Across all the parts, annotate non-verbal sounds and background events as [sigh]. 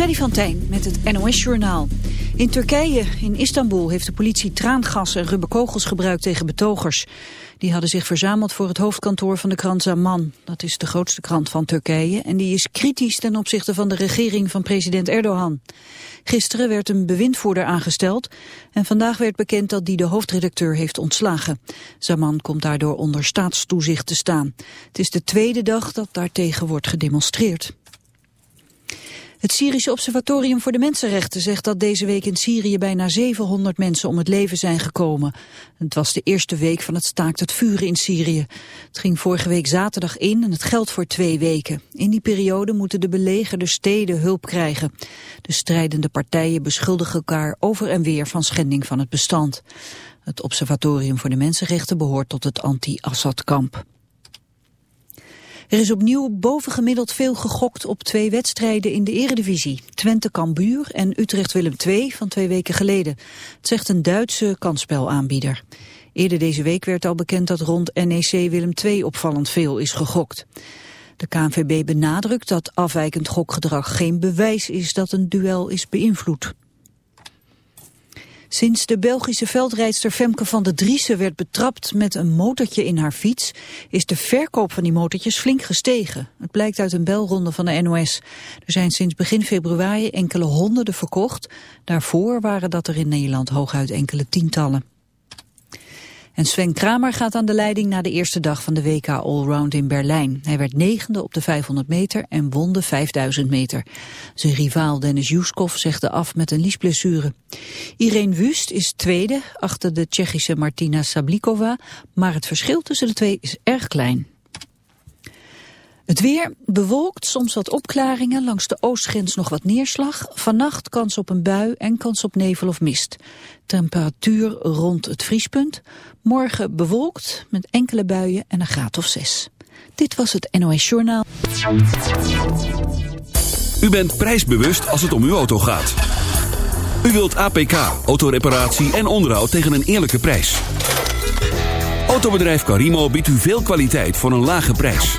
Freddy van Tijn met het NOS-journaal. In Turkije, in Istanbul, heeft de politie traangas en rubberkogels gebruikt tegen betogers. Die hadden zich verzameld voor het hoofdkantoor van de krant Zaman. Dat is de grootste krant van Turkije en die is kritisch ten opzichte van de regering van president Erdogan. Gisteren werd een bewindvoerder aangesteld en vandaag werd bekend dat die de hoofdredacteur heeft ontslagen. Zaman komt daardoor onder staatstoezicht te staan. Het is de tweede dag dat daartegen wordt gedemonstreerd. Het Syrische Observatorium voor de Mensenrechten zegt dat deze week in Syrië bijna 700 mensen om het leven zijn gekomen. Het was de eerste week van het staakt het vuren in Syrië. Het ging vorige week zaterdag in en het geldt voor twee weken. In die periode moeten de belegerde steden hulp krijgen. De strijdende partijen beschuldigen elkaar over en weer van schending van het bestand. Het Observatorium voor de Mensenrechten behoort tot het anti-Assad-kamp. Er is opnieuw bovengemiddeld veel gegokt op twee wedstrijden in de eredivisie. Twente-Kambuur en Utrecht-Willem II van twee weken geleden. Het zegt een Duitse kansspelaanbieder. Eerder deze week werd al bekend dat rond NEC Willem II opvallend veel is gegokt. De KNVB benadrukt dat afwijkend gokgedrag geen bewijs is dat een duel is beïnvloed. Sinds de Belgische veldrijdster Femke van der Driessen werd betrapt met een motortje in haar fiets, is de verkoop van die motortjes flink gestegen. Het blijkt uit een belronde van de NOS. Er zijn sinds begin februari enkele honderden verkocht. Daarvoor waren dat er in Nederland hooguit enkele tientallen. En Sven Kramer gaat aan de leiding na de eerste dag van de WK Allround in Berlijn. Hij werd negende op de 500 meter en won de 5000 meter. Zijn rivaal Dennis Juskov zegde af met een liesblessure. Irene Wust is tweede achter de Tsjechische Martina Sablikova, maar het verschil tussen de twee is erg klein. Het weer bewolkt, soms wat opklaringen, langs de oostgrens nog wat neerslag. Vannacht kans op een bui en kans op nevel of mist. Temperatuur rond het vriespunt. Morgen bewolkt met enkele buien en een graad of zes. Dit was het NOS Journaal. U bent prijsbewust als het om uw auto gaat. U wilt APK, autoreparatie en onderhoud tegen een eerlijke prijs. Autobedrijf Carimo biedt u veel kwaliteit voor een lage prijs.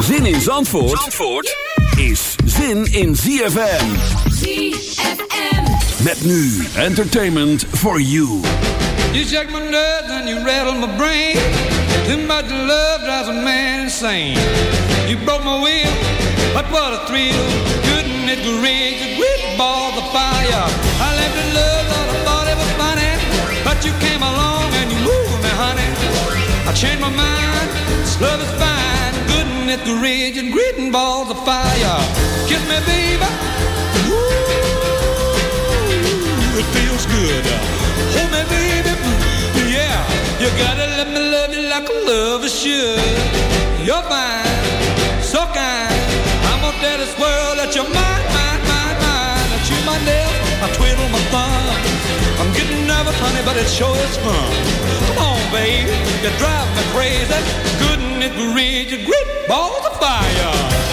Zin in Zandvoort, Zandvoort is zin in ZFM. ZFM. Met nu entertainment for you. You shake my nerves and you rattle my brain. Too much love drives a man insane. You broke my will, but what a thrill. Couldn't it rig a great ball of fire? I left in love, thought I thought it was funny. But you came along changed my mind, this love is fine. Couldn't it rig and greeting balls of fire? Kiss me, baby. Ooh, it feels good. Hold me, baby. Yeah, you gotta let me love you like a lover should. You're fine, so kind. I'm gonna tell this world that you're mine, mine, mine, mine. I chew my nails, I'm getting nervous, honey, but it sure is fun. Come on, baby, you drive me crazy. Couldn't it read your great balls of fire?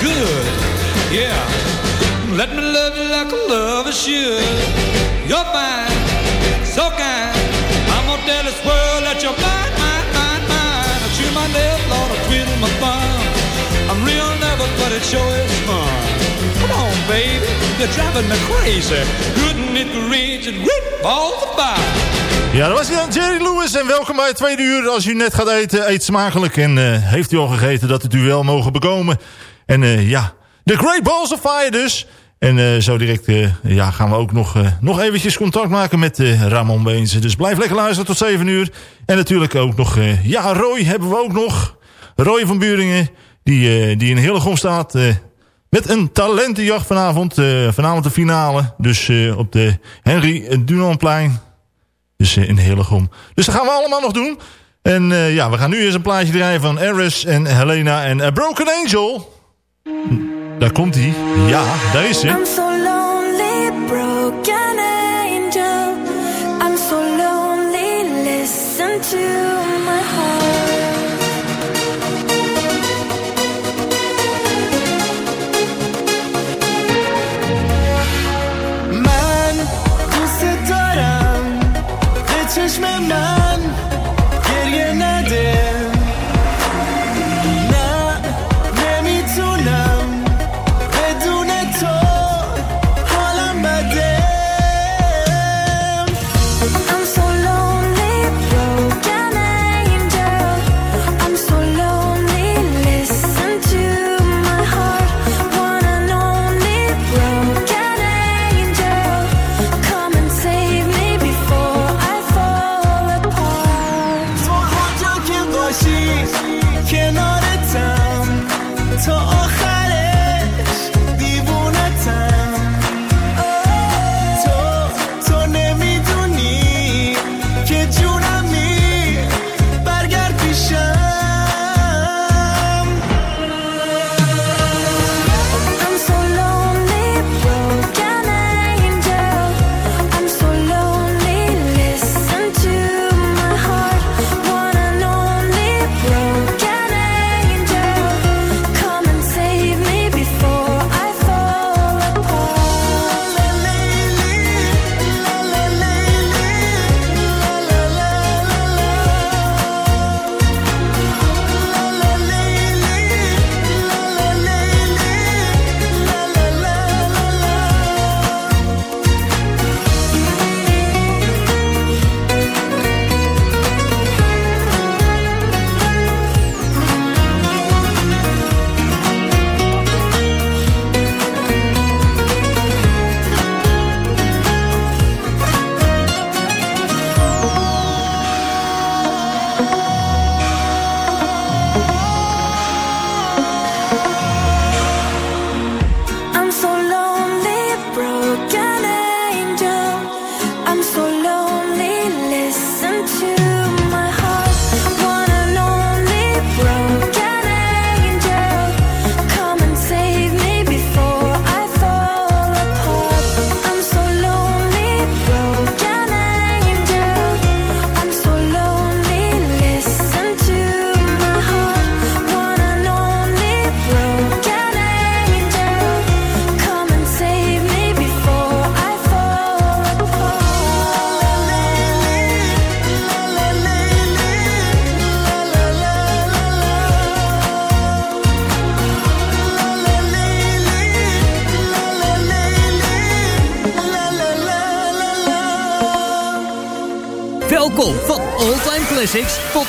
Good. Yeah. Let me love you like a lover should. You're fine, so kind. I'm gonna tell this world that you're mine, mine, mine, mine. I chew my nails, Lord, I twiddle my thumb. I'm real nervous, but it sure is fun. driving me crazy. Couldn't it reach and whoop, all the fire. Ja, dat was dan Jerry Lewis en welkom bij het tweede uur. Als u net gaat eten, eet smakelijk. En uh, heeft u al gegeten dat het u wel mogen bekomen. En uh, ja, de Great Balls of Fire dus. En uh, zo direct ja, gaan we ook nog, nog eventjes contact maken met Ramon Beense. Dus blijf lekker luisteren tot 7 uur. En natuurlijk ook nog, ja, Roy hebben we ook nog. Roy van Buringen, die, die in Hillegom staat... Met een talentenjacht vanavond. Uh, vanavond de finale. Dus uh, op de Henry Dunanplein. Dus uh, in Hillegom. Dus dat gaan we allemaal nog doen. En ja, we gaan nu eens een plaatje draaien van Eris en Helena en A Broken Angel. Daar komt hij. Ja, daar is ze. I'm so lonely, broken angel. I'm so lonely, listen to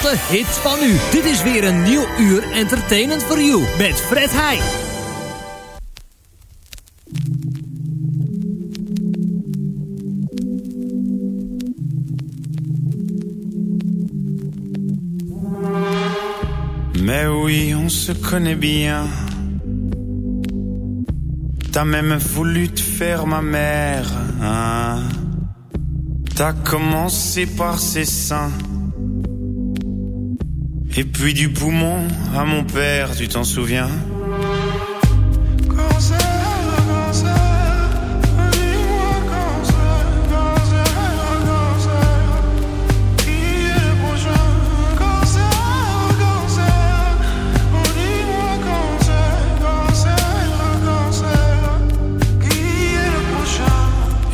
de hits van u. Dit is weer een nieuw uur Entertainment for You met Fred Heij. Mais oui, on se connaît bien. T'as même voulu te faire ma mère. Hein? T'as commencé par ses seins. Et puis du poumon à mon père, tu t'en souviens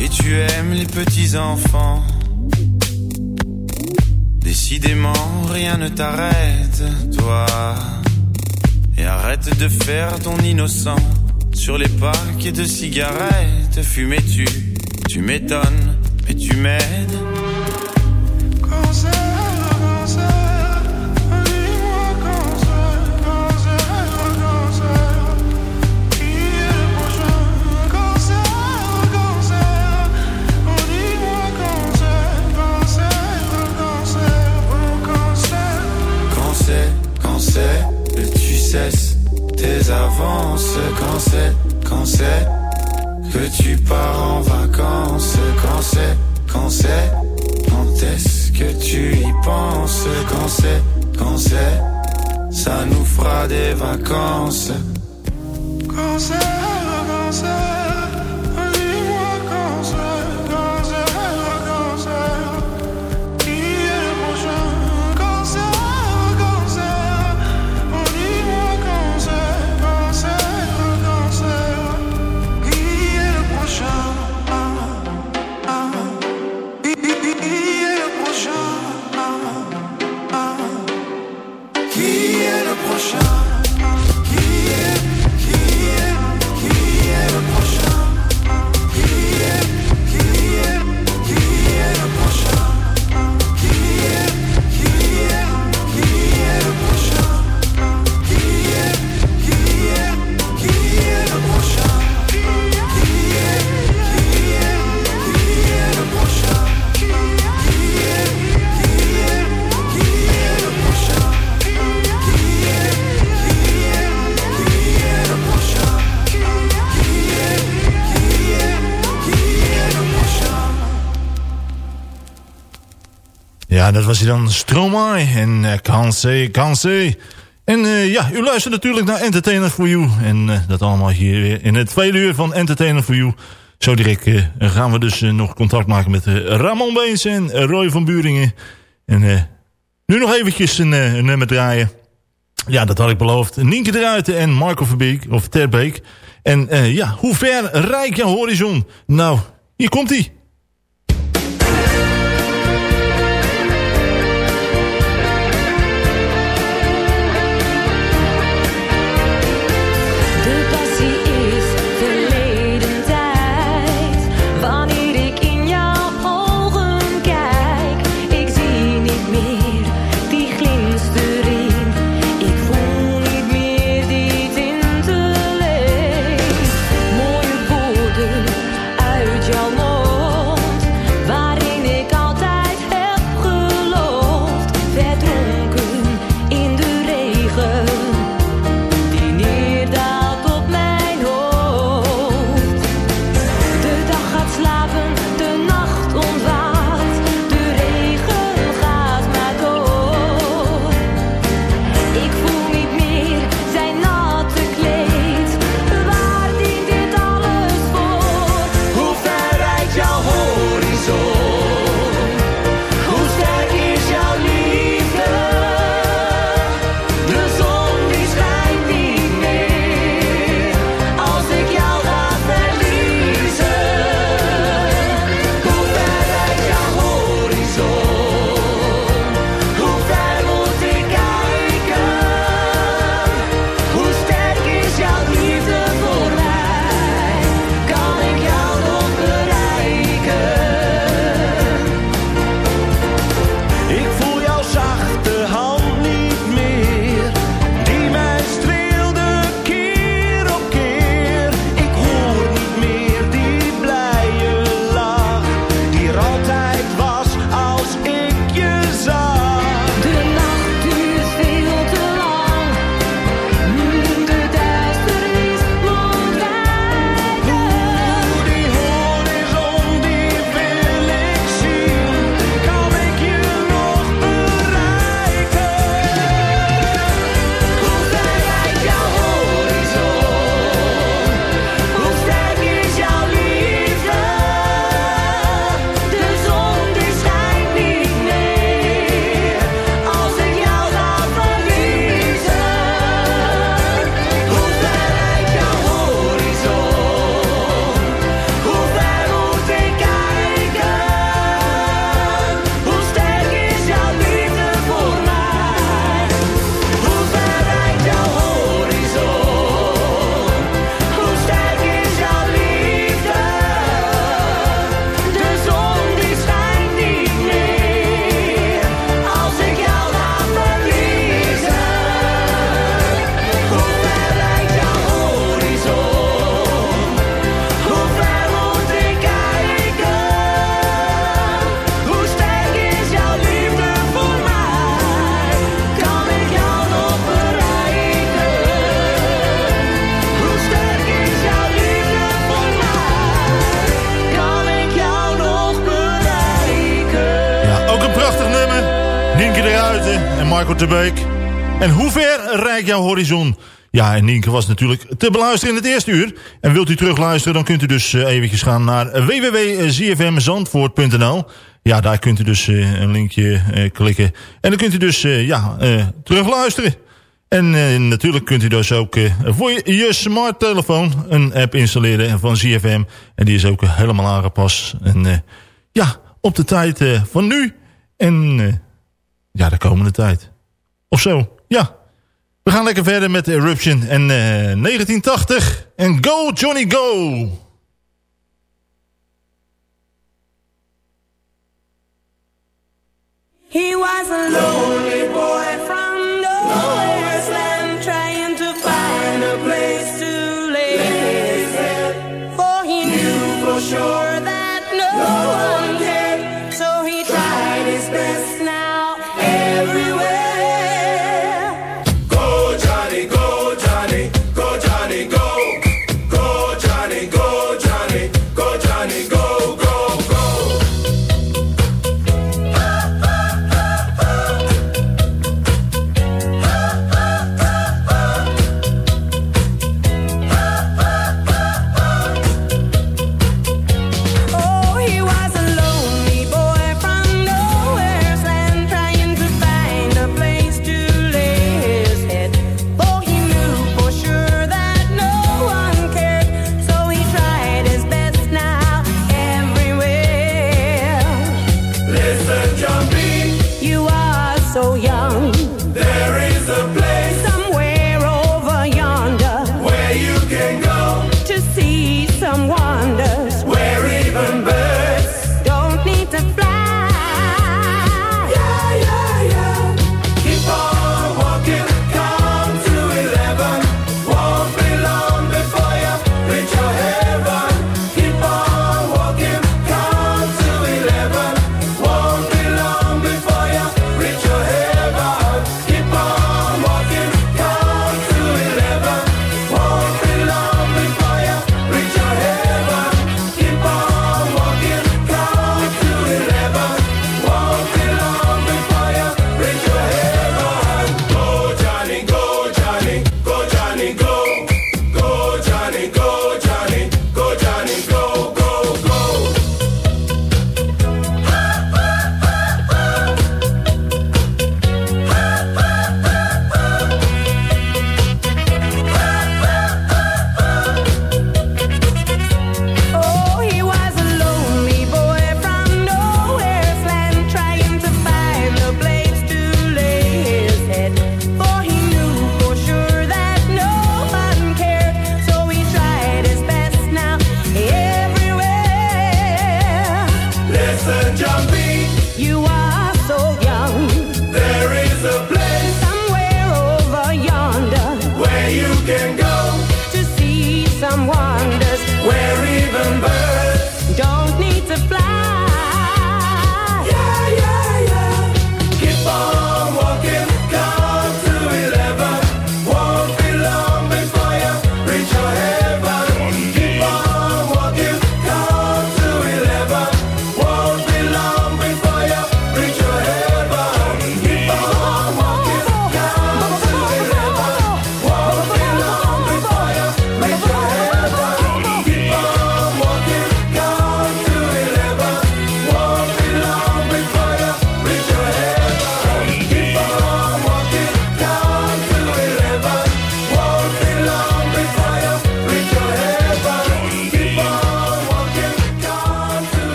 Et tu aimes les petits enfants Rien ne t'arrête, toi. Et arrête de faire ton innocent. Sur les paquets de cigarettes, fumais-tu Tu m'étonnes, mais tu m'aides. Tes avances quand c'est, quand c'est que tu pars en vacances, quand c'est, quand c'est, quand est-ce que tu y penses, quand c'est, quand c'est, ça nous fera des vacances. Quand c'est, Ja, dat was hij dan Stromae en uh, Kanse, Kanse. En uh, ja, u luistert natuurlijk naar Entertainer for You. En uh, dat allemaal hier weer in het tweede uur van Entertainer for You. Zo direct gaan we dus nog contact maken met Ramon Beens en Roy van Buringen. En nu nog eventjes een, nummer draaien. Ja, dat had ik beloofd. Nienke de en Marco Verbeek, of Terbeek. En ja, hoe ver rijk je horizon? Nou, hier komt hij. Ruiten en hoe ver reikt jouw horizon? Ja, en Nienke was natuurlijk te beluisteren in het eerste uur. En wilt u terugluisteren, dan kunt u dus uh, eventjes gaan naar www.zfmzandvoort.nl. Ja, daar kunt u dus uh, een linkje uh, klikken. En dan kunt u dus ja, terugluisteren. En natuurlijk kunt u dus ook voor je smarttelefoon een app installeren van ZFM. En die is ook helemaal aangepast. En ja, op de tijd van nu. En ja, de komende tijd. Of zo, ja. We gaan lekker verder met Eruption en uh, 1980. En Go Johnny Go! He was a lonely boy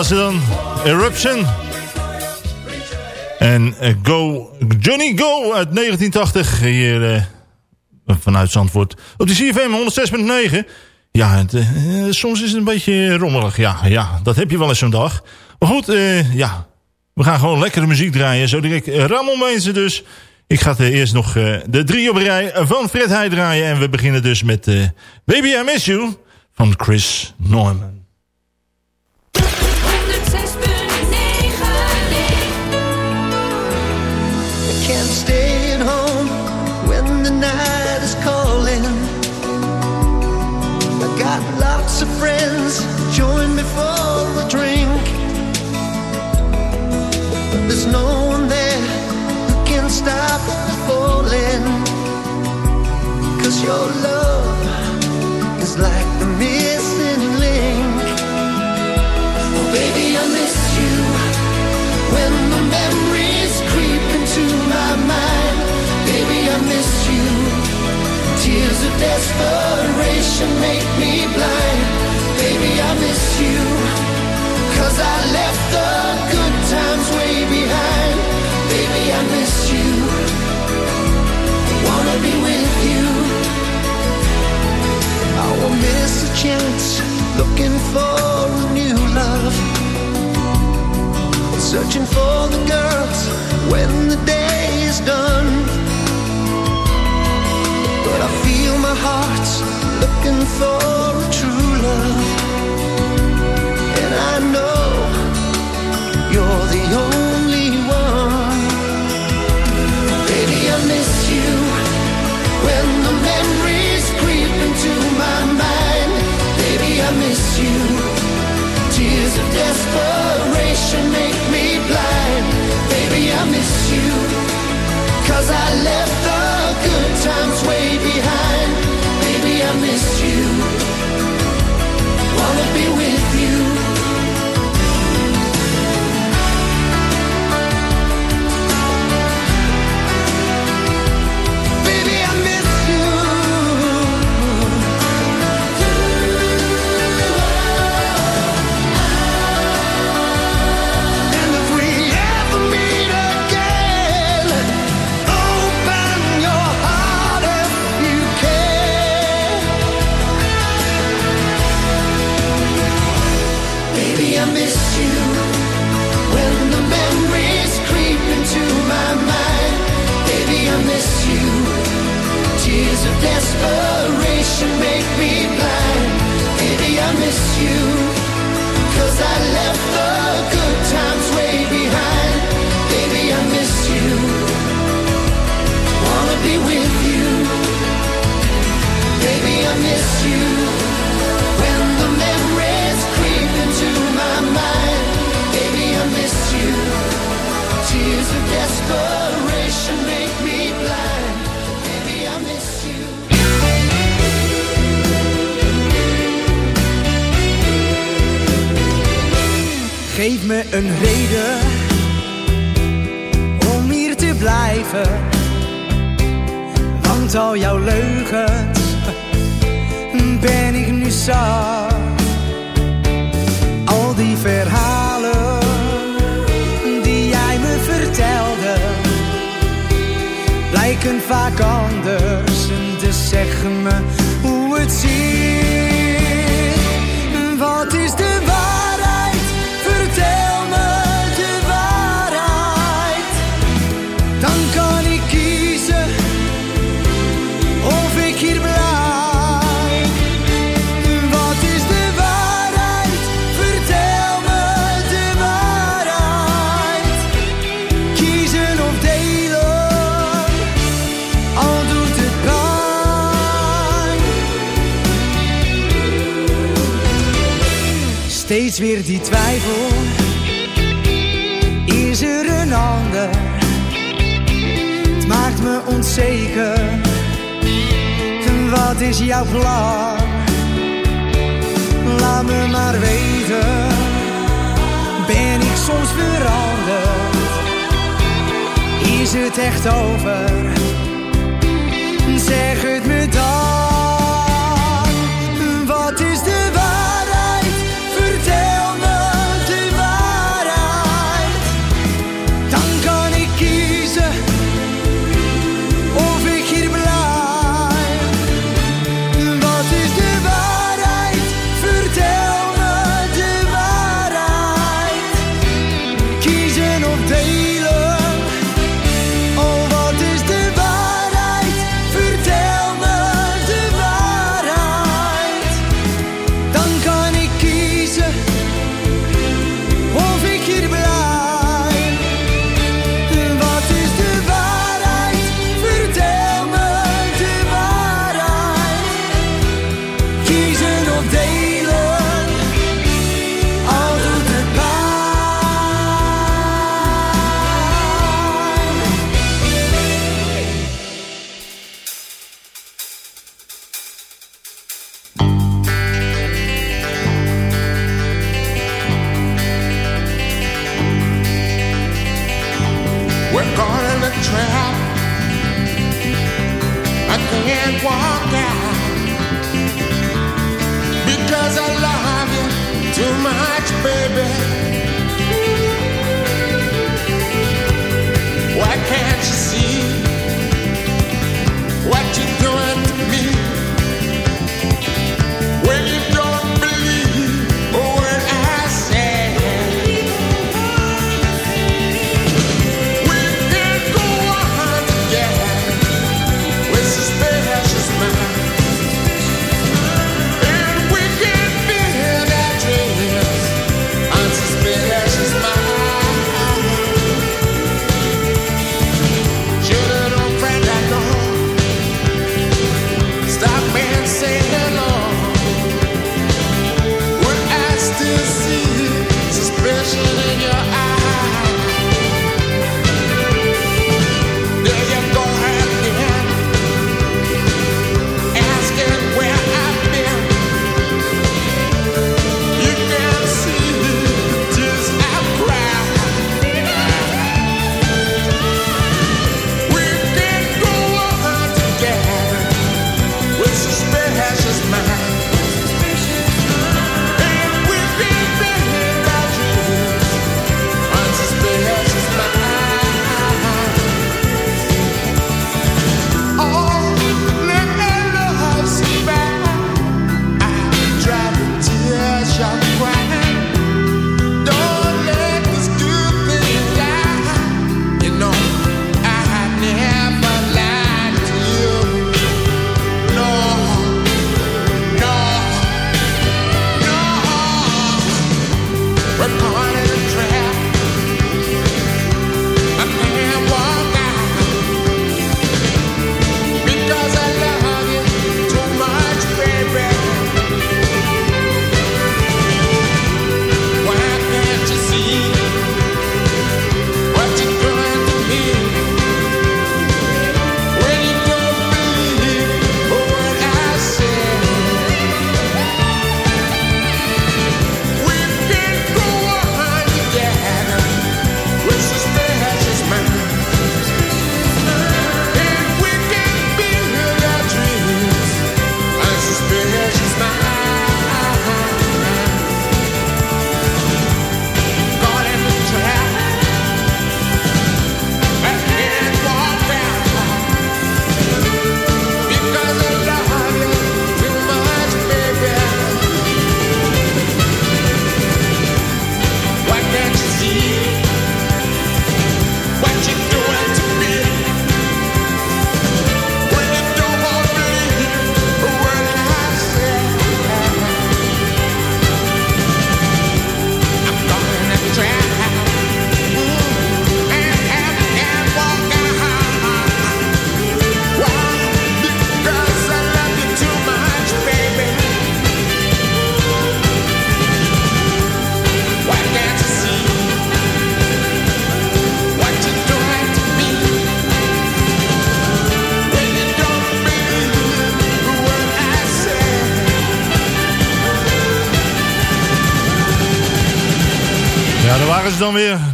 was het dan. Eruption. En eh, Go, Johnny Go uit 1980. Hier eh, vanuit Zandvoort. Op de CFM 106.9. Ja, eh, soms is het een beetje rommelig. Ja, ja, dat heb je wel eens zo'n dag. Maar goed, ja. We gaan gewoon lekkere muziek draaien. Zo direct Ramon Meense dus. Ik ga eerst nog de drie op rij van Fred Heij draaien. En we beginnen dus met Baby I Miss You van Chris Norman. Friends, join me for a drink. But there's no one there who can stop falling. Cause your love is like the missing link. Oh, baby, I miss you when the memories creep into my mind. Baby, I miss you. Tears of desperation make me blind. I miss you. Cause I left the good times way behind. Baby, I miss you. Wanna be with you. I will miss a chance looking for a new love. Searching for the girls when the day is done. But I feel my heart's looking for a true love. I know you're the only one. Baby, I miss you when the memories creep into my mind. Baby, I miss you. Tears of desperation make me blind. Baby, I miss you. Cause I left the good times you. Cause I left the Geef me een reden om hier te blijven. Want al jouw leugens ben ik nu zat. Al die verhalen die jij me vertelde, lijken vaak anders. Dus zeg me hoe het zit. Wat is de Steeds weer die twijfel. Is er een ander? Het maakt me onzeker. Wat is jouw plan? Laat me maar weten. Ben ik soms veranderd? Is het echt over? Zeg het me dan.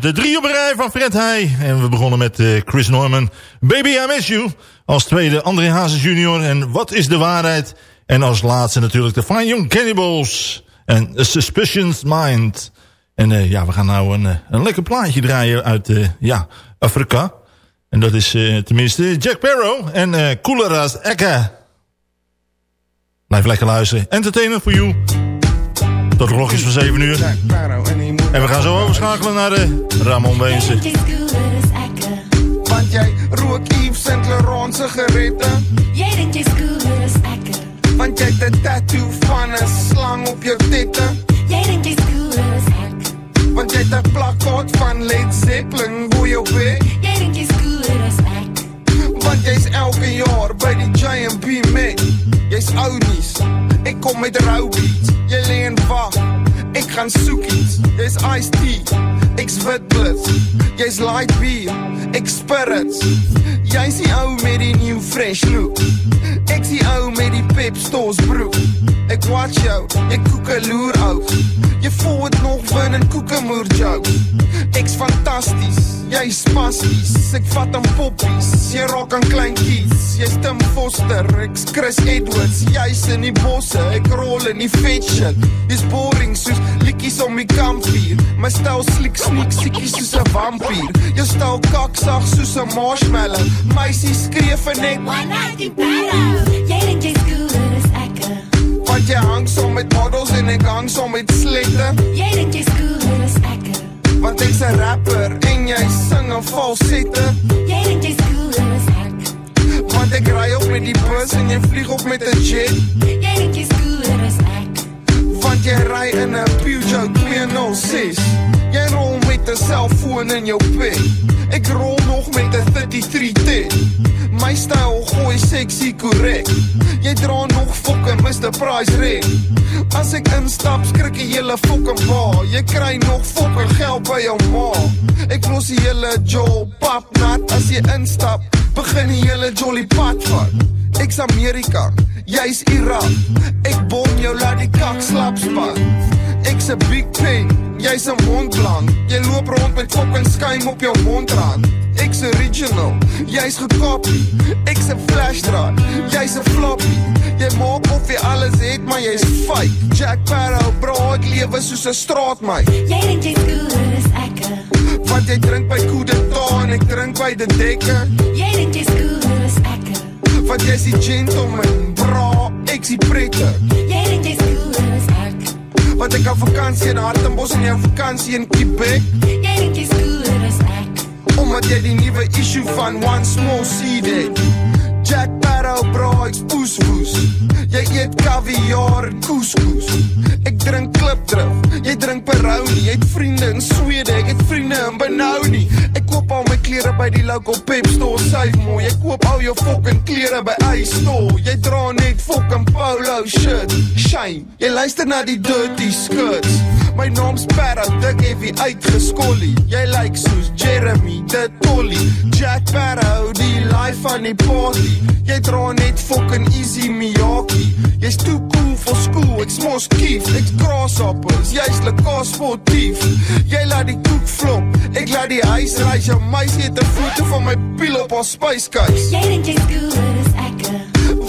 De drie op rij van Fred Heij. En we begonnen met uh, Chris Norman. Baby, I miss you. Als tweede André Hazes junior. En Wat is de waarheid? En als laatste natuurlijk de Fine Young Cannibals. En A Suspicious Mind. En uh, ja, we gaan nou een, een lekker plaatje draaien uit ja, Afrika. En dat is tenminste Jack Barrow en uh, Koolera's Ekka. Blijf lekker luisteren. Entertainment for you. Tot de klokjes van 7 uur. En we gaan zo overschakelen naar de Ramon Beense. Want jij rook Yves Saint Laurent sigaretten. Jij denkt je is. Want jij een tattoo van een slang op je titten. Jij denkt je is. Want jij een plakkaat van Led Zeppelin, hoe je weet. Jij denkt je is lekker. Want jij is elke jaar bij die Giant B mee. Jij is oudies, ik kom met rouwbeats. Jij leen wacht, Ek gaan soek iets. Jy's iced tea. Ek swit blits. Jy's light beer. Ek spirits. Jy's die ou met die new fresh look. Ek sien ou met die pep stors broek. Ek watch jou. Ek koekeloer ou. Jy voel dit nog win en koekemoer joke. Ek's fantasties. Jy's spasties. Ek vat aan poppies. Jy raak aan kleintjies. Jy's Tim Foster. Ek's Chris Edwards. Jy's in die bosse. Ek rol in die fetch shit. Dis boring soos liedjies om die kampvuur. My styl sliek sneak siekies soos 'n vampier. Jou styl kaksag soos 'n marshmallow. Meisies skreef en net One night in Paris. Jij denkt je scooter is lekker. Want jy hang so met models en ek hang so met slette. Jij denkt je scooter is lekker. Want ek's 'n rapper en jy sing 'n falsette. Jij denkt je scooter is lekker. Want ek ry op met die bus en jy vlieg op met 'n jet. Jij denkt je is lekker. Jy ry in 'n Peugeot 206. Jy rol met 'n selfoon in jou pik. Ek rol nog met 'n 3310. My styl gooi sexy korrek. Jy dra nog fucking Mr Price ring. As ek instap, skrik jy hele fucking ba. Jy kry nog fucking geld by jou ma. Ek los die hele job pap nat as jy instap. Begin die hele jolly pad vat. Ek's Amerika, jy's Irak. Ek bom jou laat die kak slap span. Ek's 'n big pen, jy's 'n mondblank. Jy loop rond met fucking skuim op jou mondrand. Ek's original, jy's gekopie. Ek's 'n flashdraad, jy's 'n floppy. Jy maak of jy alles het, maar jy's fake. Jack Sparrow, bro, ek lewe soos 'n straatmeid. Jij denkt je scooter is lekker. Want jy drink by Kudeta en ek drink by de Dekker. Jij denkt je scooter is lekker. Want jy's die gentleman, bro, ek's die pretter. Jij denkt je scooter is lekker. Want ek hou vakansie in Hartenbos en jou vakansie in Quebec. Jij denkt je scooter is lekker. Omdat jy die nuwe issue van One Small Seed het. Jack Sparrow, ek's poeswoes. Jy eet caviar en couscous. Ek drink klipdrif, jy drink Peroni. Jy het vriende in Swede, ek het vriende in Benoni. Ek koop al my klere by die local pep store, syf mooi. Ek koop al jou fucking klere by Ice Store. Jy dra net fucking polo shit. Shame, jy luister na die dirty skirts. My naam's Sparrow, dik heavy uitgeskollie. Jy lyk like soos Jeremy, de Tolly. Jack Sparrow, die life van die party. Jy dra net fucking easy Miyaki. Jy's too cool for school, ek's mos kief. Ek's grasshoppers, jy's lekker sportief. Jy laat die koek flop, ek laat die huis reis. Jou meisie het 'n foto van my piel op haar spyskys. Jij denkt je scooter is lekker.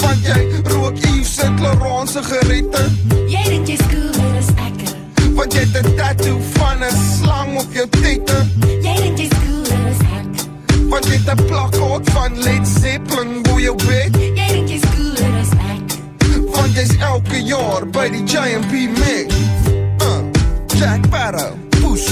Want jy rook Yves Saint Laurent sigarette. Jij denkt je scooter is lekker. Want jy het 'n tattoo van 'n slang op jou tette. 'n plakkaat van Led Zeppelin jou bed. Jij denkt je is lekker. Want jy's elke jaar by die Giant B mix. Uh, Jack Sparrow, poes.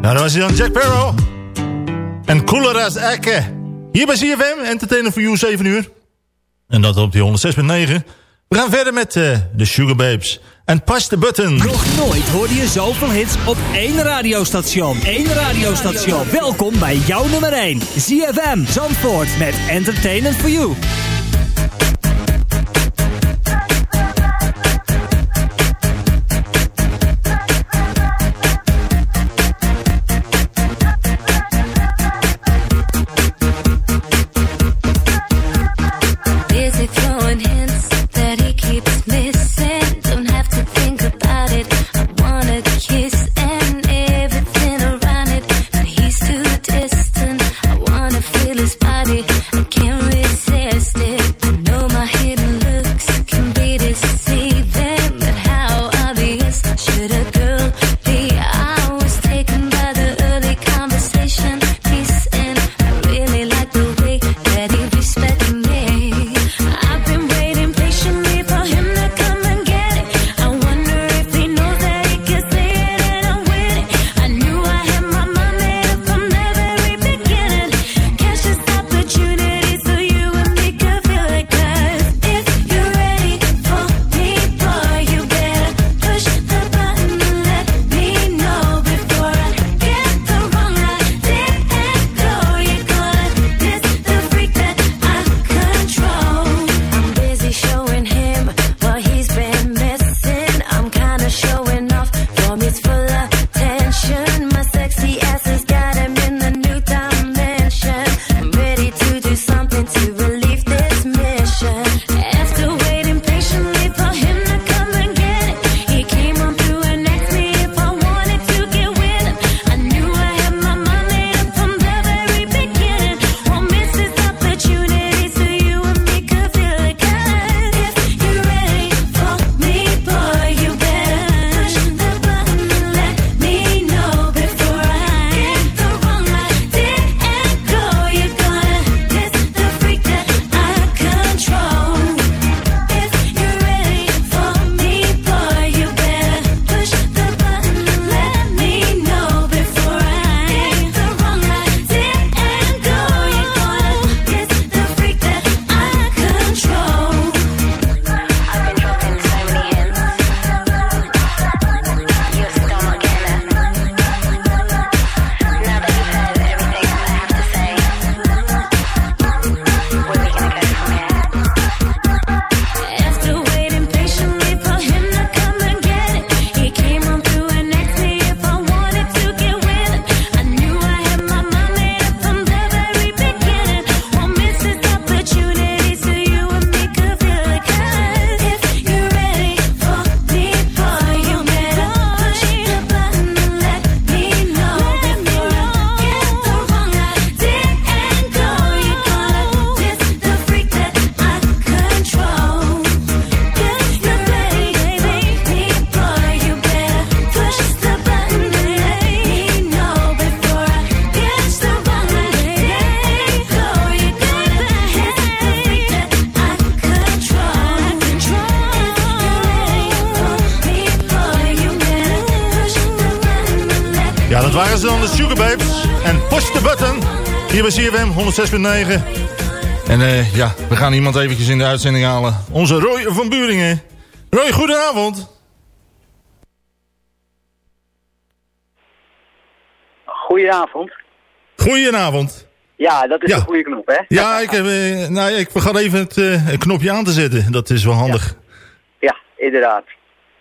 Nou, dat was hij dan Jack Barrow. En Cooler as Ecke. Hier bij CFM, entertainer voor you 7 uur. En dat op die 106.9. We gaan verder met eh, de Sugar Babes. En Push the Button. Nog nooit hoorde je zoveel hits op één radiostation. Eén radiostation. Welkom bij jouw nummer 1. ZFM Zandvoort met Entertainment for You. Dan, de Sugar Babes. En Push the Button. Hier bij CFM 106.9. En eh, ja, we gaan iemand eventjes in de uitzending halen. Onze Roy van Buringen. Roy, goedenavond. Goedenavond. Goedenavond. Ja, dat is Ja. een goede knop, hè? Ja, ik, heb, eh, nou, ik vergat even het eh, een knopje aan te zetten. Dat is wel handig. Ja, inderdaad.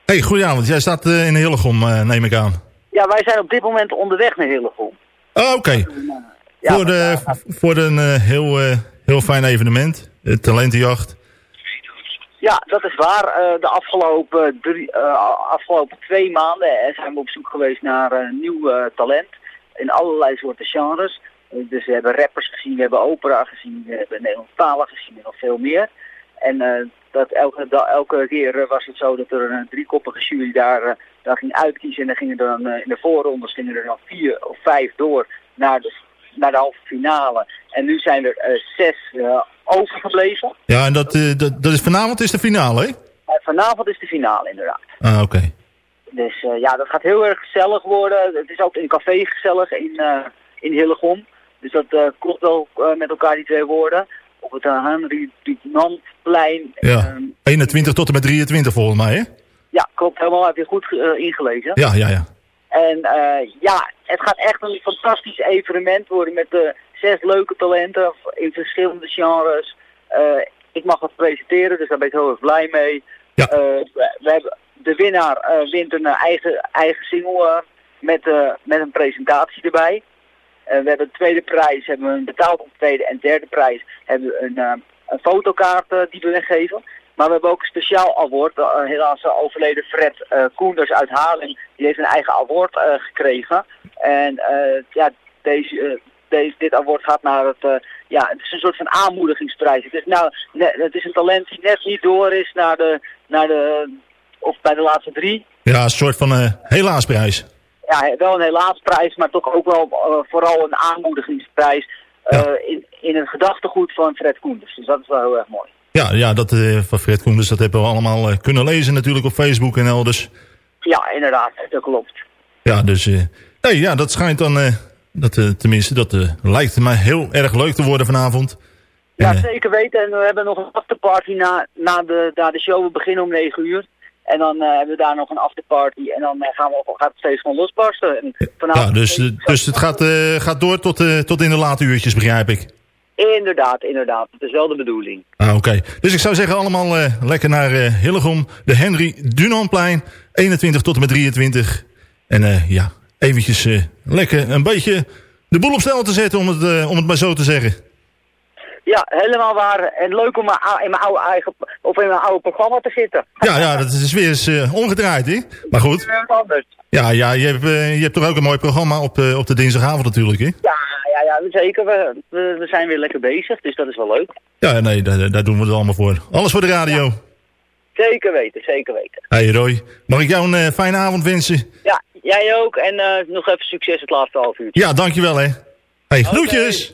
hey, goedenavond. Jij staat in Hillegom, neem ik aan. Ja, wij zijn op dit moment onderweg naar Hillegom. Oh, Oké. Ja, voor, de, voor een eh, heel, eh, heel fijn evenement. De talentenjacht. Ja, dat is waar. Eh, de afgelopen, drie, eh, afgelopen twee maanden eh, zijn we op zoek geweest naar eh, nieuw eh, talent. In allerlei soorten genres. Eh, dus we hebben rappers gezien, we hebben opera gezien, we hebben Nederlandstalig gezien en nog veel meer. En eh, dat elke, da- elke keer eh, was het zo dat er een driekoppige jury daar, eh, daar ging uitkiezen. En dan gingen er dan eh, in de voorrondes gingen er dan vier of vijf door naar de, naar de halve finale. En nu zijn er zes overgebleven. Ja, en dat, dat, dat is vanavond is de finale, hè? Vanavond is de finale inderdaad. Ah, oké. Dus ja, dat gaat heel erg gezellig worden. Het is ook in een café gezellig in, eh, in Hillegom. Dus dat klopt wel met elkaar die twee woorden. Op het Henry Dunantplein. Ja. 21 tot en met 23 volgens mij, hè? Ja, klopt helemaal. Heb je goed eh, ingelezen. Ja, ja, ja. En eh, ja, het gaat echt een fantastisch evenement worden met de zes leuke talenten in verschillende genres. Eh, ik mag het presenteren, dus daar ben ik heel erg blij mee. Ja. Eh, we, we hebben de winnaar eh, wint een eh, eigen, eigen single eh, met, eh, met een presentatie erbij. Eh, we hebben de tweede prijs, hebben we een betaald tweede en derde prijs hebben we een, eh, een fotokaart eh, die we weggeven. Maar we hebben ook een speciaal award. Helaas overleden Fred Koenders uit Haarlem. Die heeft een eigen award gekregen. En ja, deze, deze, dit award gaat naar het... ja, het is een soort van aanmoedigingsprijs. Het is, nou, het is een talent die net niet door is naar de... Naar de of bij de laatste drie. Ja, een soort van eh helaasprijs. Ja, wel een helaasprijs, maar toch ook wel eh, vooral een aanmoedigingsprijs. eh, in, in een gedachtegoed van Fred Koenders. Dus dat is wel heel erg mooi. Ja, ja dat eh, van Fred Koenders, dat hebben we allemaal kunnen lezen natuurlijk op Facebook en elders. Ja, inderdaad, dat klopt. Ja, dus nee, ja, dat schijnt dan, dat, tenminste, dat lijkt mij heel erg leuk te worden vanavond. Ja, zeker weten. En we hebben nog een afterparty na, na, de, na de show. We beginnen om 9 uur. En dan eh, hebben we daar nog een afterparty. En dan eh, gaan we, gaat het steeds gewoon losbarsten. En ja, dus, eh, dus het gaat, gaat door tot, tot in de late uurtjes, begrijp ik. Inderdaad, inderdaad. Dat is wel de bedoeling. Ah, oké. Dus ik zou zeggen allemaal lekker naar Hillegom, de Henry Dunanplein, 21 tot en met 23. En ja, eventjes lekker een beetje de boel op stel te zetten, om het, om het maar zo te zeggen. Ja, helemaal waar. En leuk om in mijn oude, eigen, of in mijn oude programma te zitten. Ja, ja, dat is weer eens eh, omgedraaid, hè? Maar goed. Ja, ja je, hebt, eh, je hebt toch ook een mooi programma op, eh, op de dinsdagavond natuurlijk, hè? Ja, ja, ja, zeker. We, we, we zijn weer lekker bezig, dus dat is wel leuk. Ja, nee, daar, daar doen we het allemaal voor. Alles voor de radio. Zeker weten, zeker weten. Hey Roy, mag ik jou een fijne avond wensen? Ja, jij ook. En nog even succes het laatste half uur. Ja, dankjewel, hè. Hey, groetjes.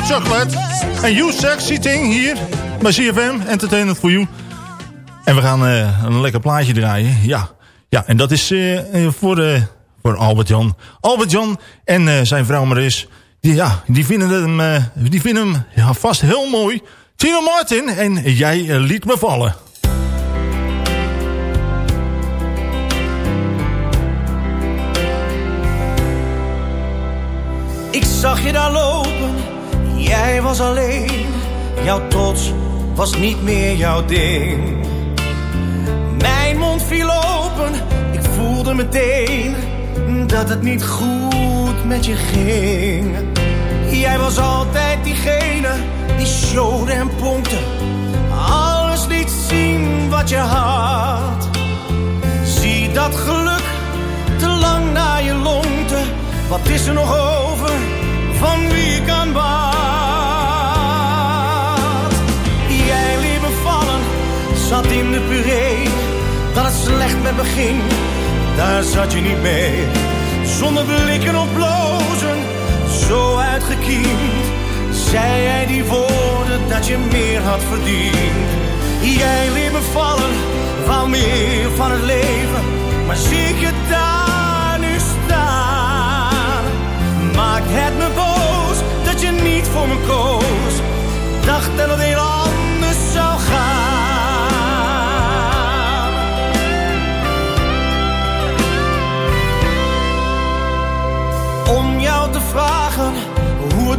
Hot chocolate. En you sexy thing hier bij CFM, Entertainment for You. En we gaan eh, een lekker plaatje draaien. Ja, ja en dat is eh, eh, voor, voor Albert-Jan. Albert-Jan en zijn vrouw Maris. Die, ja, die vinden hem, die vinden hem ja, vast heel mooi. Tino Martin en jij liet me vallen. Ik zag je daar lopen, jij was alleen. Jouw trots was niet meer jouw ding. Mijn mond viel open, ik voelde meteen dat het niet goed met je ging. Jij was altijd diegene die showde en pompte. Alles liet zien wat je had. Zie dat geluk te lang naar je longte. Wat is er nog over van wie ik aan zat in de puree. Dat het slecht met me daar zat je niet mee. Zonder blikken of blozen, zo uitgekiend. Zei jij die woorden dat je meer had verdiend. Jij liet me vallen, wou meer van het leven. Maar zie ik je daar nu staan. Maakt het me boos dat je niet voor me koos. Dacht dat het heel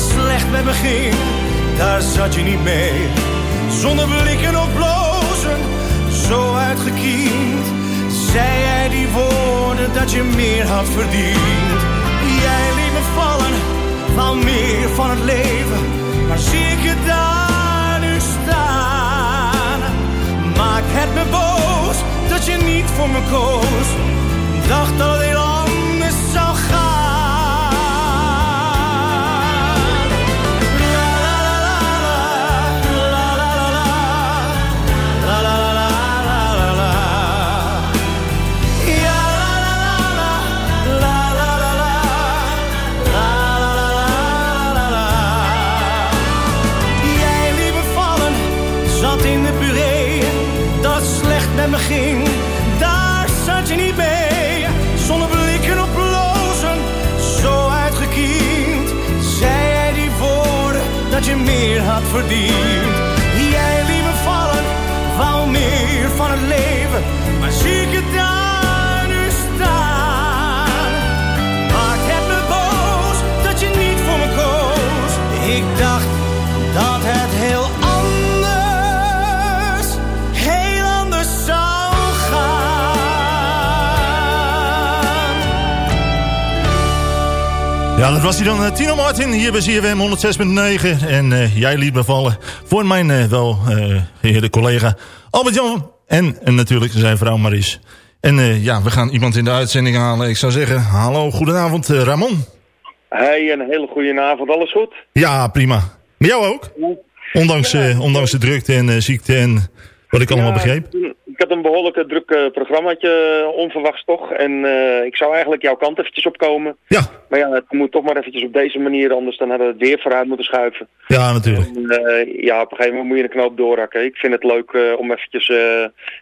Slecht met me ging, daar zat je niet mee. zonder blikken of blozen, zo uitgekiend. Zei hij die woorden dat je meer had verdiend. Jij liet me vallen, van meer van het leven, maar zie ik je daar nu staan. Maak het me boos dat je niet voor me koos. Dacht dat het heel meer Ja, dat was hij dan, eh, Tino Martin, hier bij CFM 106.9. En eh, jij liet me vallen voor mijn eh, wel geheerde collega Albert-Jan. En, en natuurlijk zijn vrouw Maries. En ja, we gaan iemand in de uitzending halen. Ik zou zeggen, hallo, goedenavond Ramon. Hey, een hele goede avond. Alles goed? Ja, prima. Met jou ook? Ondanks, ondanks de drukte en ziekte en wat ik allemaal Ja, begreep. Ik had een behoorlijk eh, druk eh, programmaatje, eh, onverwachts toch. En eh, ik zou eigenlijk jouw kant eventjes opkomen. Ja. Maar ja, het moet toch maar eventjes op deze manier, anders dan hadden we het weer vooruit moeten schuiven. Ja, natuurlijk. En, ja, op een gegeven moment moet je de knoop doorhakken. Ik vind het leuk om eventjes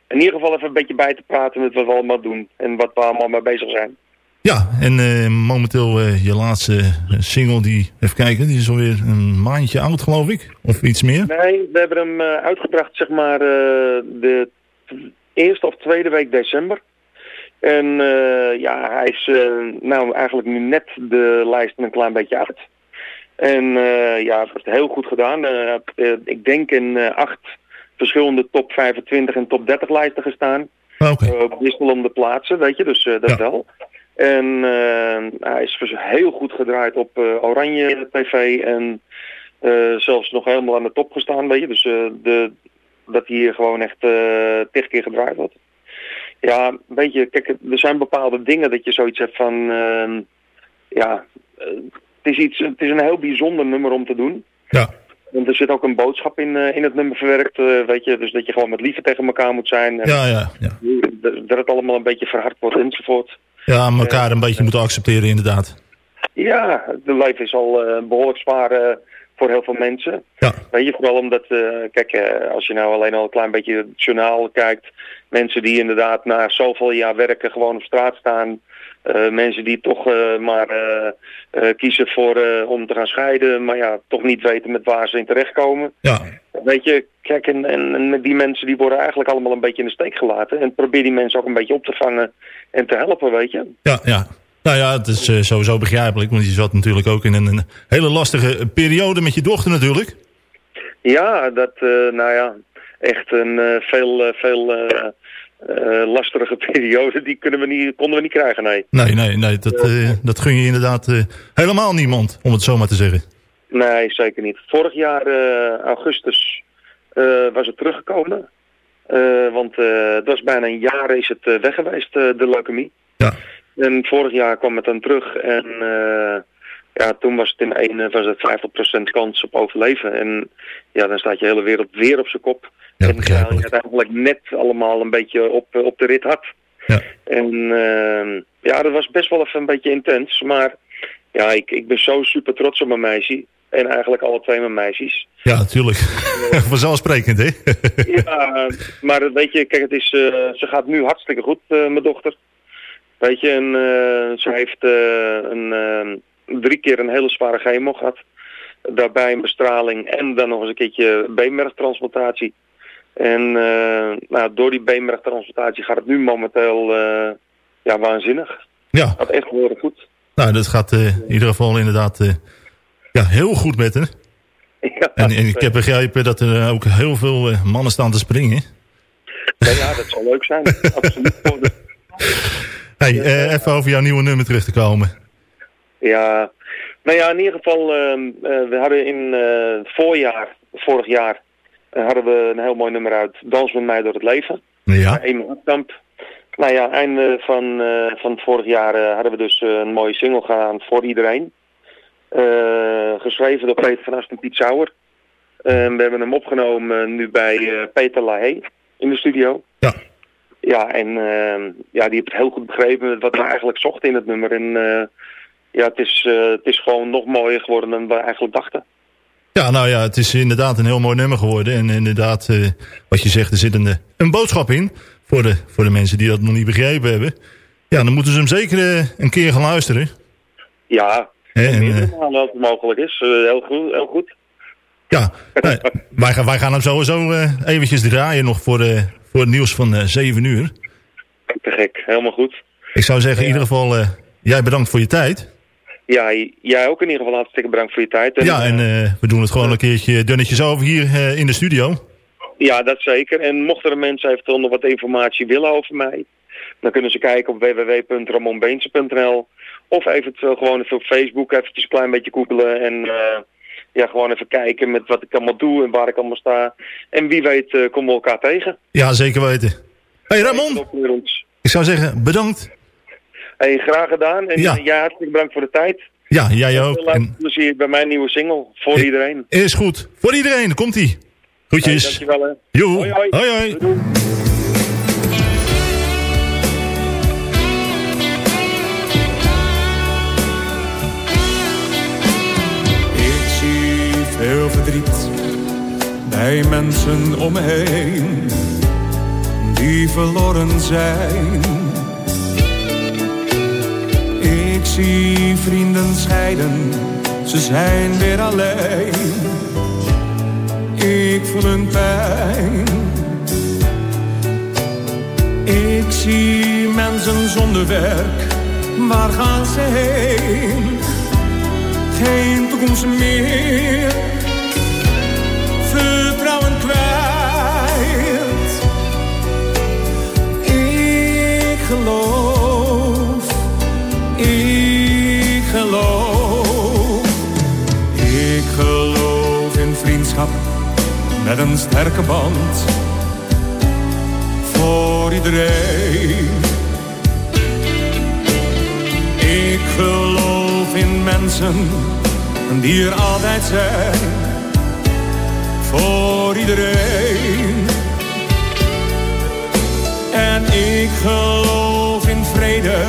in ieder geval even een beetje bij te praten met wat we allemaal doen. En wat we allemaal mee bezig zijn. Ja, en momenteel je laatste single, die, even kijken, die is alweer een maandje oud geloof ik. Of iets meer. Nee, we hebben hem uitgebracht zeg maar de eerste of tweede week december. En eh, ja, hij is eh, nou eigenlijk nu net de lijst een klein beetje uit. En eh, ja, het heeft heel goed gedaan. Ik denk in acht verschillende top 25 en top 30 lijsten gestaan. Oké. Eh, op wisselende plaatsen, weet je, dus dat wel. En hij is dus heel goed gedraaid op Oranje TV en zelfs nog helemaal aan de top gestaan, weet je. Dus de, dat hij hier gewoon echt eh tig keer gedraaid wordt. Ja, weet je, kijk, er zijn bepaalde dingen dat je zoiets hebt van, eh, ja, eh, het is iets, het is een heel bijzonder nummer om te doen. Ja. Want er zit ook een boodschap in, eh, in het nummer verwerkt, weet je. Dus dat je gewoon met liefde tegen elkaar moet zijn. En Ja, ja, ja. Dat het allemaal een beetje verhard wordt enzovoort. Ja, elkaar een beetje moeten accepteren inderdaad. Ja, de leven is al eh, behoorlijk zwaar voor heel veel mensen. Ja. Weet je, vooral omdat, eh, kijk, eh, als je nou alleen al een klein beetje het journaal kijkt. Mensen die inderdaad na zoveel jaar werken gewoon op straat staan. eh, mensen die toch maar kiezen voor om te gaan scheiden. Maar ja, toch niet weten met waar ze in terechtkomen. Ja. Weet je, kijk, en, en, en met die mensen die worden eigenlijk allemaal een beetje in de steek gelaten. En probeer die mensen ook een beetje op te vangen en te helpen, weet je. Ja, ja. Nou ja, het is eh, sowieso begrijpelijk, want je zat natuurlijk ook in een, een hele lastige periode met je dochter natuurlijk. Ja, dat, eh, nou ja, echt een eh, veel, veel lastige [laughs] periode. Die kunnen we niet, konden we niet krijgen, nee. Nee, nee, nee, dat, dat gun je inderdaad helemaal niemand, om het zo maar te zeggen. Nee, zeker niet. Vorig jaar, augustus, was het teruggekomen. Want het was bijna een jaar is het weg geweest, de leukemie. Ja. En vorig jaar kwam het dan terug en eh, ja, toen was het in één eh, was het 50% kans op overleven. En ja, dan staat je hele wereld weer op zijn kop. en terwijl je het eigenlijk net allemaal een beetje op, eh, op de rit had. Ja. En eh, ja, dat was best wel even een beetje intens. Maar ja, ik, ik ben zo super trots op mijn meisje. En eigenlijk alle twee mijn meisjes. Ja, natuurlijk. [laughs] Vanzelfsprekend, hè? Ja, maar weet je, kijk, het is, eh, ze gaat nu hartstikke goed, eh, mijn dochter. Weet je, en eh, ze heeft eh, een, eh, drie keer een hele zware chemo gehad. Daarbij een bestraling en dan nog eens een keertje beenmergtransplantatie. En nou, door die beenmergtransplantatie gaat het nu momenteel ja, waanzinnig. Ja. Gaat echt erg goed. Nou, dat gaat in ieder geval inderdaad ja, heel goed met haar. [laughs] en, en ik heb begrepen dat er ook heel veel mannen staan te springen. Ja, ja, dat zal leuk zijn. [laughs] Absoluut. Hey, eh, even over jouw nieuwe nummer terug te komen. Ja, nou ja, in ieder geval, ehm, eh, we hadden in eh, het voorjaar, vorig jaar, hadden we een heel mooi nummer uit. Dans met mij door het leven. Ja. Amy. Nou ja, einde van, van vorig jaar hadden we dus een mooie single gedaan voor iedereen. Geschreven door Peter van Ast en Piet Sauer. Eh, we hebben hem opgenomen nu bij Peter Lahey in de studio. Ja. Ja, en eh, ja, die heeft het heel goed begrepen wat we eigenlijk zochten in het nummer. En eh, ja, het is, eh, het is gewoon nog mooier geworden dan we eigenlijk dachten. Ja, nou ja, het is inderdaad een heel mooi nummer geworden. En inderdaad, eh, wat je zegt, er zit een, een boodschap in. Voor de, voor de mensen die dat nog niet begrepen hebben. Ja, dan moeten ze hem zeker een keer gaan luisteren. Ja, en, normaal als het mogelijk is. Heel goed, heel goed. ja, wij, gaan, wij gaan hem sowieso eventjes draaien nog voor, eh, voor het nieuws van eh 7 uur. Te gek, helemaal goed. Ik zou zeggen, in ieder geval, eh, jij bedankt voor je tijd. Ja, jij ook in ieder geval hartstikke bedankt voor je tijd. ja, en eh, we doen het gewoon een keertje dunnetjes over hier in de studio. Ja, dat zeker. En mochten er mensen eventueel nog wat informatie willen over mij, dan kunnen ze kijken op www.ramonbeense.nl of eventueel gewoon even op Facebook eventjes een klein beetje googelen en ja, gewoon even kijken met wat ik allemaal doe en waar ik allemaal sta. En wie weet eh, komen we elkaar tegen. Ja, zeker weten. hey Ramon, ik zou zeggen, bedankt. Hey, graag gedaan. En Ja. ja. ja, hartstikke bedankt voor de tijd. Ja, jij ook. En plezier bij mijn nieuwe single. Voor iedereen. is goed. Voor iedereen, komt-ie. Groetjes. Hey, dankjewel hè. Joe. Hoi hoi. Hoi, hoi. Bij mensen om me heen die verloren zijn. Ik zie vrienden scheiden, ze zijn weer alleen. Ik voel hun pijn. Ik zie mensen zonder werk, waar gaan ze heen? geen toekomst meer. Geloof, ik geloof. Ik geloof in vriendschap met een sterke band. Voor iedereen. Ik geloof in mensen die er altijd zijn. Voor iedereen. En ik geloof in vrede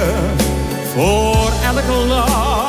voor elk land.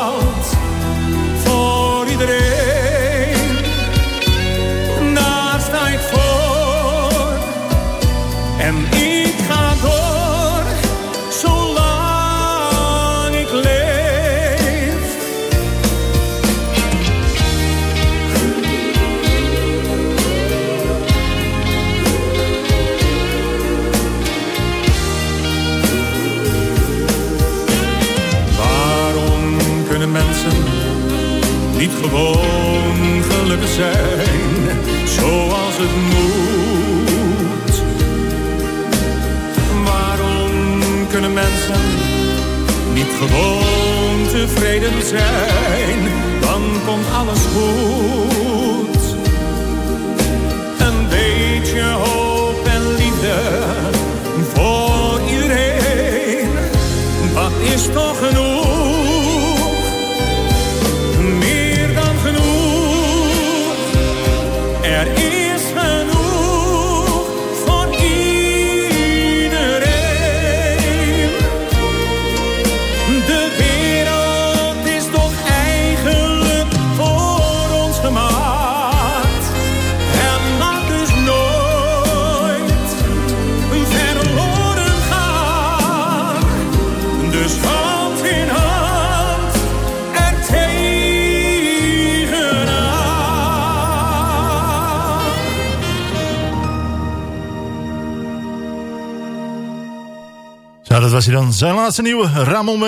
Zijn laatste nieuwe Ramon.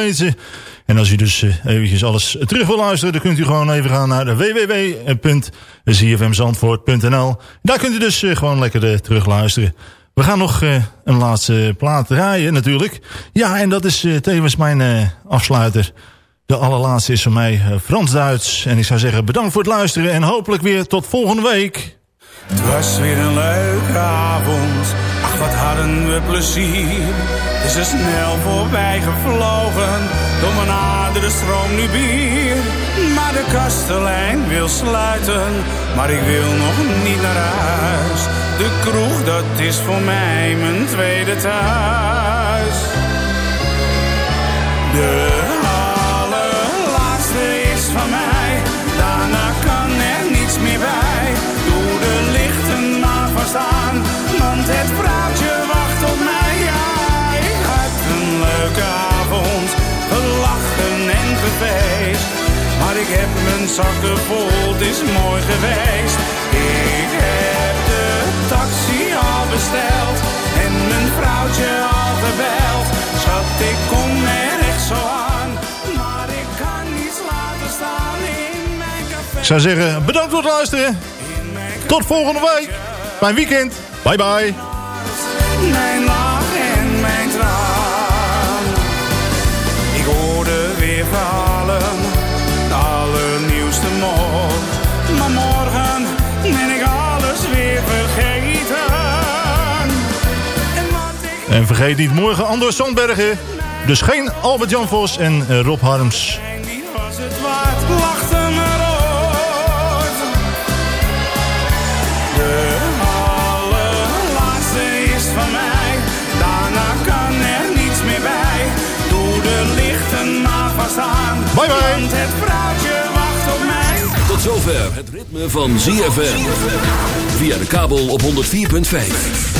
En als u dus uh, eventjes alles terug wil luisteren... dan kunt u gewoon even gaan naar www.zfmzandvoort.nl. Daar kunt u dus uh, gewoon lekker uh, terug luisteren. We gaan nog een laatste plaat draaien natuurlijk. Ja, en dat is tevens mijn afsluiter. De allerlaatste is van mij Frans-Duits. En ik zou zeggen bedankt voor het luisteren... en hopelijk weer tot volgende week. Het was weer een leuke avond. Wat hadden we plezier. Is er snel voorbij gevlogen. Door mijn aderen stroom nu bier. Maar de kastelein wil sluiten. Maar ik wil nog niet naar huis. De kroeg, dat is voor mij mijn tweede thuis. De Maar ik heb mijn zakken vol, het is mooi geweest. Ik heb de taxi al besteld. En mijn vrouwtje al gebeld. Schat, ik kom er echt zo aan. Maar ik kan niets laten staan in mijn café. Ik zou zeggen, bedankt voor het luisteren. Tot volgende week. Fijn weekend. Bye bye. Vergeet niet morgen Andor Sandbergen. Dus geen Albert-Jan Vos en eh, Rob Harms. niet was het waard. Lachte me rood. De allerlaatste is van mij. Daarna kan er niets meer bij. Doe de lichten maar vast aan. Bye bye. Want het vrouwtje wacht op mij. Tot zover het ritme van ZFM. Via de kabel op 104.5.